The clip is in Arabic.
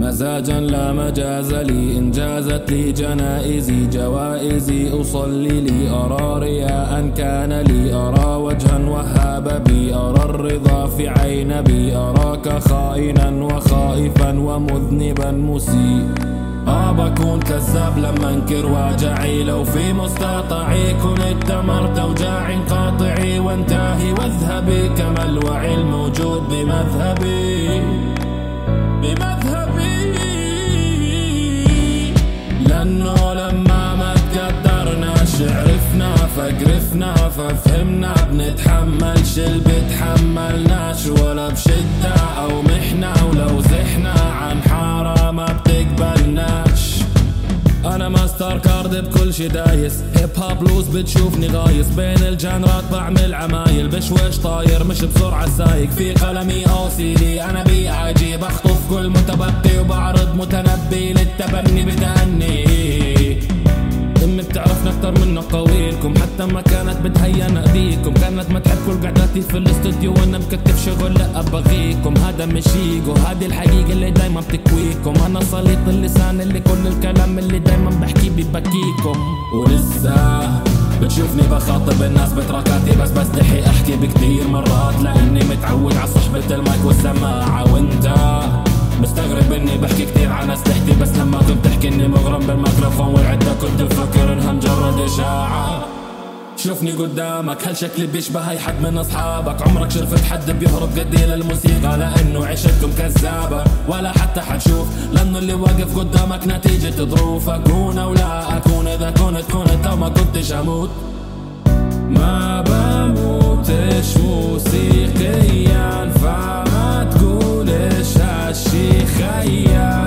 مزاجا لا مجاز لي. إن جازت لي جنائزي جوائزي أصلي لي. أرى رياء كان لي. أرى وجها وهاب بي. أرى الرضا في عين بي. أراك خائنا وخائفا ومذنبا مسيء. آه بكون كذاب لما أنكر. واجعي لو في مستطعي. كنت تمرت أوجاع قاطعي. وانتهي واذهبي. كما الوعي الموجود بمذهبي. فقرفنا ففهمنا بنتحملش اللي بتحملناش ولا بشدة أو محنة ولو زحنا عن حارة ما بتقبلناش أنا ماستر كارد بكل شي دايس هيب هوب بلوز بتشوفني غايص بين الجانرات بعمل عمايل بشويش طاير مش بسرعة سايق. في قلمي أو سي دي أنا بي عاجي بخطف كل متبقي وبعرض متنبي للتبني امي أكتر من قويلكم حتى ما كانت بتهيأ ايديكم كانت ما تحب كل قعداتي في الاستوديو وأنا مكتف شغل لا أبغيكم. هذا مش إيجو. هذه الحقيقة اللي دايما بتكويكم. أنا سليط اللسان اللي كل الكلام اللي دايما بحكيه ببكيكم ولسه بتشوفني بخاطب الناس بتراكاتي بس بستحي أحكي بكتير مرات. لأني متعود على صحبة المايك والسماعة. وأنت مستغرب إني بحكي كتير عن أسلحتي بس لما كنت تحكي إني بالميكروفون والعدة كنت مفكر إنها مجرد إشاعة. شوفني قدامك هل شكلي بيشبه أي حد من أصحابك؟ عمرك شرفت حد بيهرب قدي للموسيقى؟ لأنه عيشتكم كذابة ولا حتى حتشوف. لأنه اللي واقف قدامك نتيجة ظروف اكون أو لا أكون إذا كنت كنت أو ما كنتش أموت. ما بموتش موسيقيا فما تقولش هالشي خيا.